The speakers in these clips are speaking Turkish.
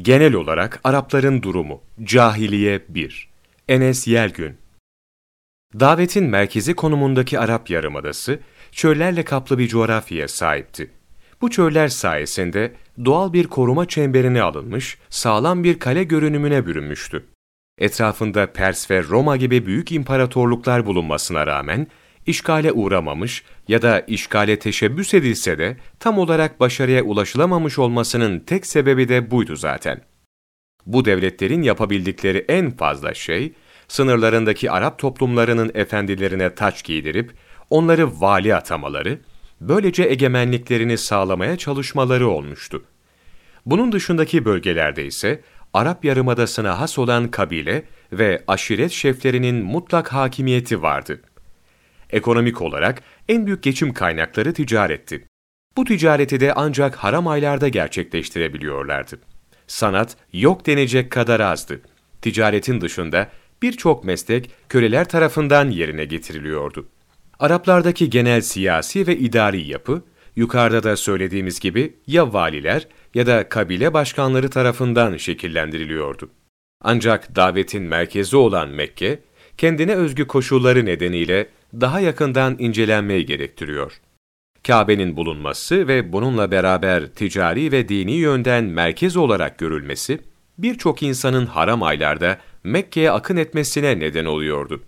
Genel olarak Arapların durumu. Cahiliye 1. Enes Yelgün Davetin merkezi konumundaki Arap Yarımadası, çöllerle kaplı bir coğrafyaya sahipti. Bu çöller sayesinde doğal bir koruma çemberine alınmış, sağlam bir kale görünümüne bürünmüştü. Etrafında Pers ve Roma gibi büyük imparatorluklar bulunmasına rağmen, işgale uğramamış ya da işgale teşebbüs edilse de tam olarak başarıya ulaşılamamış olmasının tek sebebi de buydu zaten. Bu devletlerin yapabildikleri en fazla şey, sınırlarındaki Arap toplumlarının efendilerine taç giydirip, onları vali atamaları, böylece egemenliklerini sağlamaya çalışmaları olmuştu. Bunun dışındaki bölgelerde ise Arap Yarımadası'na has olan kabile ve aşiret şeflerinin mutlak hakimiyeti vardı. Ekonomik olarak en büyük geçim kaynakları ticaretti. Bu ticareti de ancak haram aylarda gerçekleştirebiliyorlardı. Sanat yok denecek kadar azdı. Ticaretin dışında birçok meslek köleler tarafından yerine getiriliyordu. Araplardaki genel siyasi ve idari yapı, yukarıda da söylediğimiz gibi ya valiler ya da kabile başkanları tarafından şekillendiriliyordu. Ancak davetin merkezi olan Mekke, kendine özgü koşulları nedeniyle daha yakından incelenmeyi gerektiriyor. Kabe'nin bulunması ve bununla beraber ticari ve dini yönden merkez olarak görülmesi, birçok insanın haram aylarda Mekke'ye akın etmesine neden oluyordu.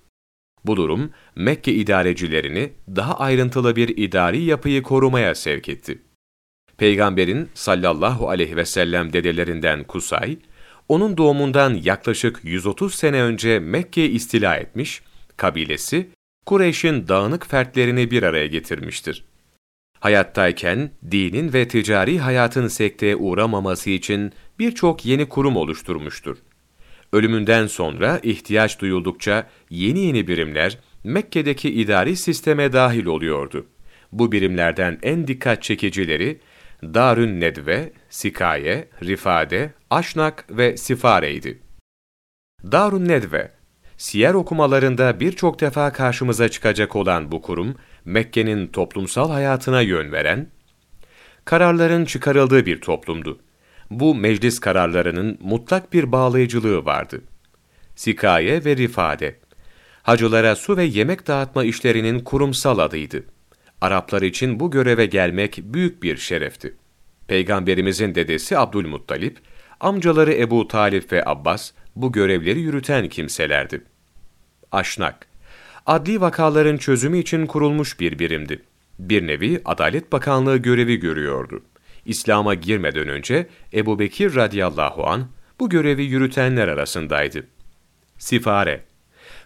Bu durum, Mekke idarecilerini daha ayrıntılı bir idari yapıyı korumaya sevk etti. Peygamberin sallallahu aleyhi ve sellem dedelerinden Kusay, onun doğumundan yaklaşık 130 sene önce Mekke'yi istila etmiş, kabilesi, Kureyş'in dağınık fertlerini bir araya getirmiştir. Hayattayken dinin ve ticari hayatın sekteye uğramaması için birçok yeni kurum oluşturmuştur. Ölümünden sonra ihtiyaç duyuldukça yeni yeni birimler Mekke'deki idari sisteme dahil oluyordu. Bu birimlerden en dikkat çekicileri Darün Nedve, Sikaye, Rifade, Aşnak ve Sifare'ydi. Darun Nedve, siyer okumalarında birçok defa karşımıza çıkacak olan bu kurum, Mekke'nin toplumsal hayatına yön veren, kararların çıkarıldığı bir toplumdu. Bu meclis kararlarının mutlak bir bağlayıcılığı vardı. Sikaye ve Rifade, hacılara su ve yemek dağıtma işlerinin kurumsal adıydı. Araplar için bu göreve gelmek büyük bir şerefti. Peygamberimizin dedesi Abdülmuttalip, amcaları Ebu Talip ve Abbas bu görevleri yürüten kimselerdi. Aşnak, adli vakaların çözümü için kurulmuş bir birimdi. Bir nevi Adalet Bakanlığı görevi görüyordu. İslam'a girmeden önce Ebu Bekir radıyallahu an bu görevi yürütenler arasındaydı. Sifare,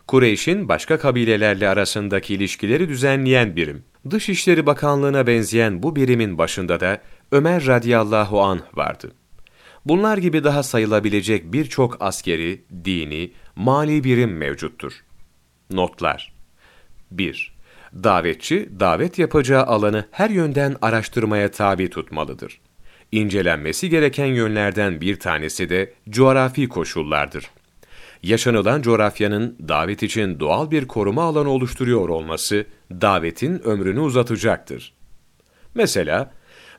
Kureyş'in başka kabilelerle arasındaki ilişkileri düzenleyen birim. Dışişleri Bakanlığı'na benzeyen bu birimin başında da Ömer radıyallahu an vardı. Bunlar gibi daha sayılabilecek birçok askeri, dini, mali birim mevcuttur. Notlar 1. Davetçi, davet yapacağı alanı her yönden araştırmaya tabi tutmalıdır. İncelenmesi gereken yönlerden bir tanesi de coğrafi koşullardır. Yaşanılan coğrafyanın davet için doğal bir koruma alanı oluşturuyor olması, davetin ömrünü uzatacaktır. Mesela,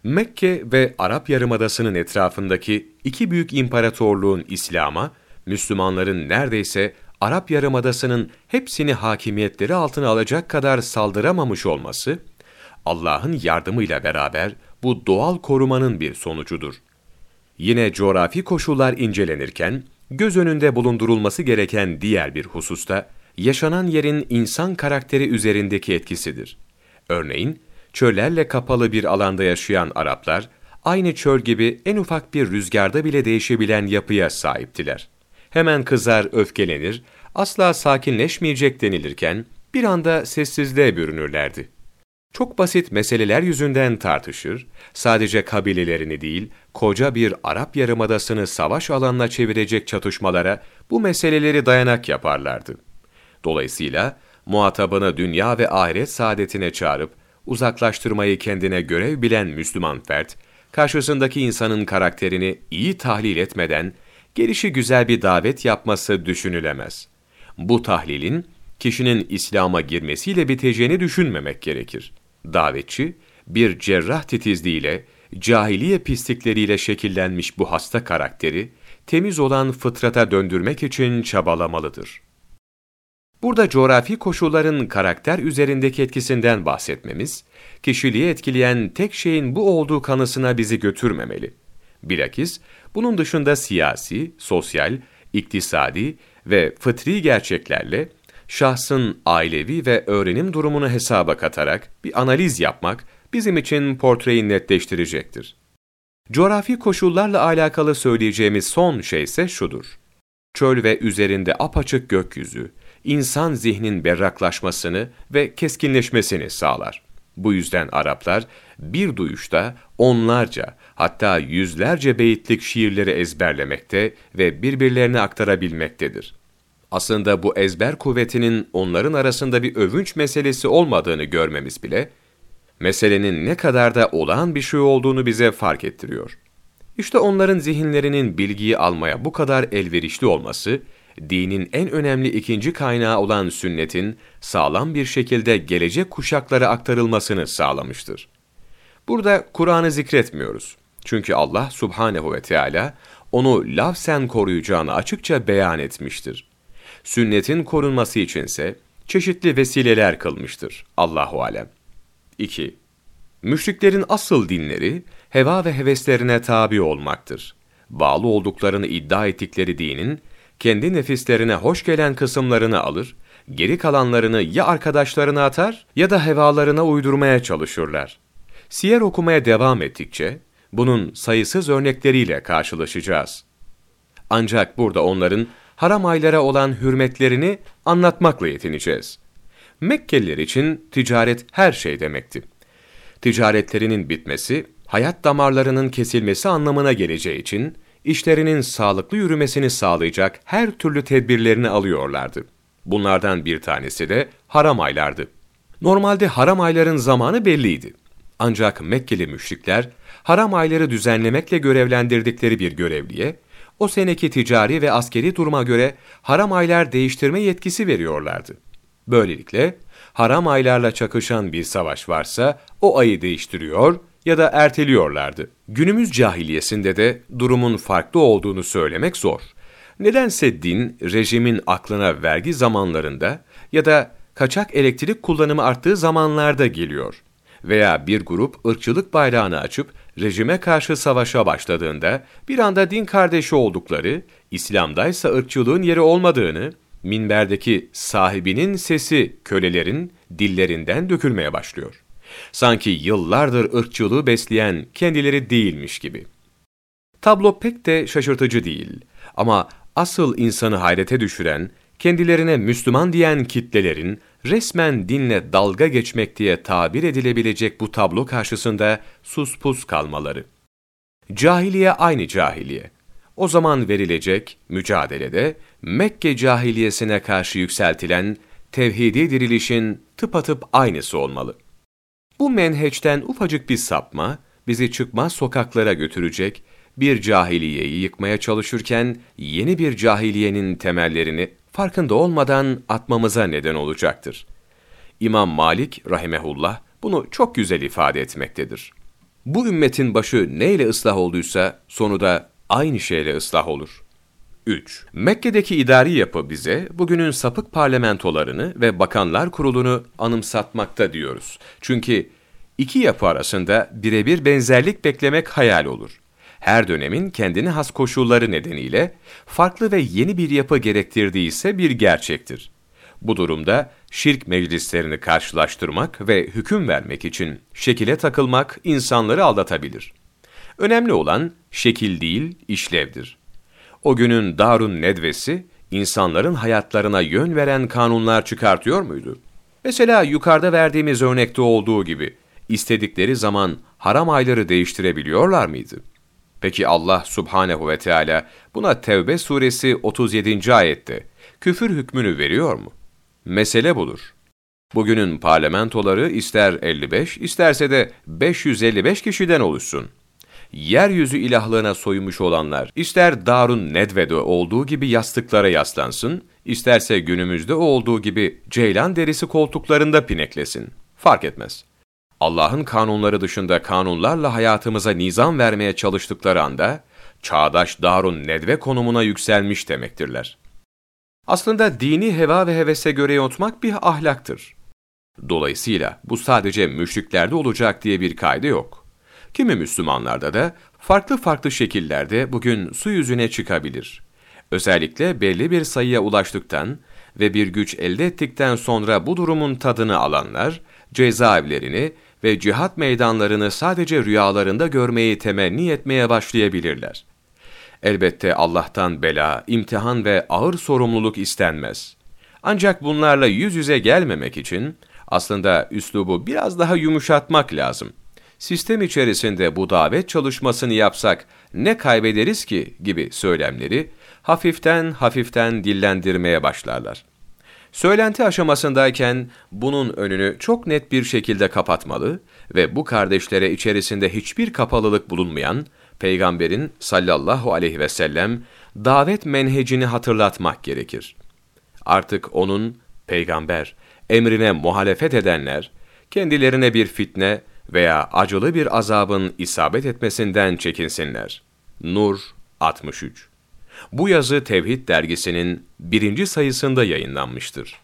Mekke ve Arap Yarımadası'nın etrafındaki iki büyük imparatorluğun İslam'a, Müslümanların neredeyse Arap Yarımadası'nın hepsini hakimiyetleri altına alacak kadar saldıramamış olması, Allah'ın yardımıyla beraber bu doğal korumanın bir sonucudur. Yine coğrafi koşullar incelenirken, göz önünde bulundurulması gereken diğer bir hususta, yaşanan yerin insan karakteri üzerindeki etkisidir. Örneğin, çöllerle kapalı bir alanda yaşayan Araplar, aynı çöl gibi en ufak bir rüzgarda bile değişebilen yapıya sahiptiler. Hemen kızar, öfkelenir, asla sakinleşmeyecek denilirken bir anda sessizliğe bürünürlerdi. Çok basit meseleler yüzünden tartışır, sadece kabilelerini değil, koca bir Arap Yarımadası'nı savaş alanına çevirecek çatışmalara bu meseleleri dayanak yaparlardı. Dolayısıyla muhatabını dünya ve ahiret saadetine çağırıp uzaklaştırmayı kendine görev bilen Müslüman fert, karşısındaki insanın karakterini iyi tahlil etmeden gelişi güzel bir davet yapması düşünülemez. Bu tahlilin kişinin İslam'a girmesiyle biteceğini düşünmemek gerekir. Davetçi, bir cerrah titizliğiyle cahiliye pislikleriyle şekillenmiş bu hasta karakteri, temiz olan fıtrata döndürmek için çabalamalıdır. Burada coğrafi koşulların karakter üzerindeki etkisinden bahsetmemiz, kişiliği etkileyen tek şeyin bu olduğu kanısına bizi götürmemeli. Bilakis, bunun dışında siyasi, sosyal, iktisadi ve fıtri gerçeklerle şahsın ailevi ve öğrenim durumunu hesaba katarak bir analiz yapmak bizim için portreyi netleştirecektir. Coğrafi koşullarla alakalı söyleyeceğimiz son şey ise şudur. Çöl ve üzerinde apaçık gökyüzü, insan zihnin berraklaşmasını ve keskinleşmesini sağlar. Bu yüzden Araplar bir duyuşta onlarca hatta yüzlerce beyitlik şiirleri ezberlemekte ve birbirlerine aktarabilmektedir. Aslında bu ezber kuvvetinin onların arasında bir övünç meselesi olmadığını görmemiz bile, meselenin ne kadar da olağan bir şey olduğunu bize fark ettiriyor. İşte onların zihinlerinin bilgiyi almaya bu kadar elverişli olması, dinin en önemli ikinci kaynağı olan sünnetin sağlam bir şekilde gelecek kuşaklara aktarılmasını sağlamıştır. Burada Kur'an'ı zikretmiyoruz. Çünkü Allah subhanehu ve Teala onu lafsen koruyacağını açıkça beyan etmiştir. Sünnetin korunması içinse çeşitli vesileler kılmıştır. Allahu alem. 2. Müşriklerin asıl dinleri heva ve heveslerine tabi olmaktır. Bağlı olduklarını iddia ettikleri dinin kendi nefislerine hoş gelen kısımlarını alır, geri kalanlarını ya arkadaşlarına atar ya da hevalarına uydurmaya çalışırlar. Siyer okumaya devam ettikçe bunun sayısız örnekleriyle karşılaşacağız. Ancak burada onların haram aylara olan hürmetlerini anlatmakla yetineceğiz. Mekkeliler için ticaret her şey demekti. Ticaretlerinin bitmesi, hayat damarlarının kesilmesi anlamına geleceği için, işlerinin sağlıklı yürümesini sağlayacak her türlü tedbirlerini alıyorlardı. Bunlardan bir tanesi de haram aylardı. Normalde haram ayların zamanı belliydi. Ancak Mekkeli müşrikler, haram ayları düzenlemekle görevlendirdikleri bir görevliye, o seneki ticari ve askeri duruma göre haram aylar değiştirme yetkisi veriyorlardı. Böylelikle haram aylarla çakışan bir savaş varsa o ayı değiştiriyor ya da erteliyorlardı. Günümüz cahiliyesinde de durumun farklı olduğunu söylemek zor. Nedense din, rejimin aklına vergi zamanlarında ya da kaçak elektrik kullanımı arttığı zamanlarda geliyor. Veya bir grup ırkçılık bayrağını açıp rejime karşı savaşa başladığında bir anda din kardeşi oldukları, İslam'daysa ırkçılığın yeri olmadığını, minberdeki sahibinin sesi kölelerin dillerinden dökülmeye başlıyor. Sanki yıllardır ırkçılığı besleyen kendileri değilmiş gibi. Tablo pek de şaşırtıcı değil ama asıl insanı hayrete düşüren, kendilerine Müslüman diyen kitlelerin resmen dinle dalga geçmek diye tabir edilebilecek bu tablo karşısında sus pus kalmaları. Cahiliye aynı cahiliye. O zaman verilecek mücadelede Mekke cahiliyesine karşı yükseltilen tevhidi dirilişin tıpatıp aynısı olmalı. Bu menheçten ufacık bir sapma bizi çıkmaz sokaklara götürecek, bir cahiliyeyi yıkmaya çalışırken yeni bir cahiliyenin temellerini farkında olmadan atmamıza neden olacaktır. İmam Malik rahimehullah bunu çok güzel ifade etmektedir. Bu ümmetin başı neyle ıslah olduysa sonu da aynı şeyle ıslah olur. 3. Mekke'deki idari yapı bize bugünün sapık parlamentolarını ve bakanlar kurulunu anımsatmakta diyoruz. Çünkü iki yapı arasında birebir benzerlik beklemek hayal olur her dönemin kendine has koşulları nedeniyle farklı ve yeni bir yapı gerektirdiği ise bir gerçektir. Bu durumda şirk meclislerini karşılaştırmak ve hüküm vermek için şekile takılmak insanları aldatabilir. Önemli olan şekil değil, işlevdir. O günün Darun Nedvesi, insanların hayatlarına yön veren kanunlar çıkartıyor muydu? Mesela yukarıda verdiğimiz örnekte olduğu gibi, istedikleri zaman haram ayları değiştirebiliyorlar mıydı? Peki Allah subhanehu ve Teala buna Tevbe suresi 37. ayette küfür hükmünü veriyor mu? Mesele budur. Bugünün parlamentoları ister 55, isterse de 555 kişiden oluşsun. Yeryüzü ilahlığına soymuş olanlar, ister Darun Nedve'de olduğu gibi yastıklara yaslansın, isterse günümüzde olduğu gibi ceylan derisi koltuklarında pineklesin. Fark etmez. Allah'ın kanunları dışında kanunlarla hayatımıza nizam vermeye çalıştıkları anda, çağdaş Darun Nedve konumuna yükselmiş demektirler. Aslında dini heva ve hevese göre yotmak bir ahlaktır. Dolayısıyla bu sadece müşriklerde olacak diye bir kaydı yok. Kimi Müslümanlarda da farklı farklı şekillerde bugün su yüzüne çıkabilir. Özellikle belli bir sayıya ulaştıktan ve bir güç elde ettikten sonra bu durumun tadını alanlar, cezaevlerini ve cihat meydanlarını sadece rüyalarında görmeyi temenni etmeye başlayabilirler. Elbette Allah'tan bela, imtihan ve ağır sorumluluk istenmez. Ancak bunlarla yüz yüze gelmemek için aslında üslubu biraz daha yumuşatmak lazım. Sistem içerisinde bu davet çalışmasını yapsak ne kaybederiz ki gibi söylemleri hafiften hafiften dillendirmeye başlarlar. Söylenti aşamasındayken bunun önünü çok net bir şekilde kapatmalı ve bu kardeşlere içerisinde hiçbir kapalılık bulunmayan Peygamberin sallallahu aleyhi ve sellem davet menhecini hatırlatmak gerekir. Artık onun peygamber emrine muhalefet edenler kendilerine bir fitne veya acılı bir azabın isabet etmesinden çekinsinler. Nur 63 Bu yazı Tevhid dergisinin birinci sayısında yayınlanmıştır.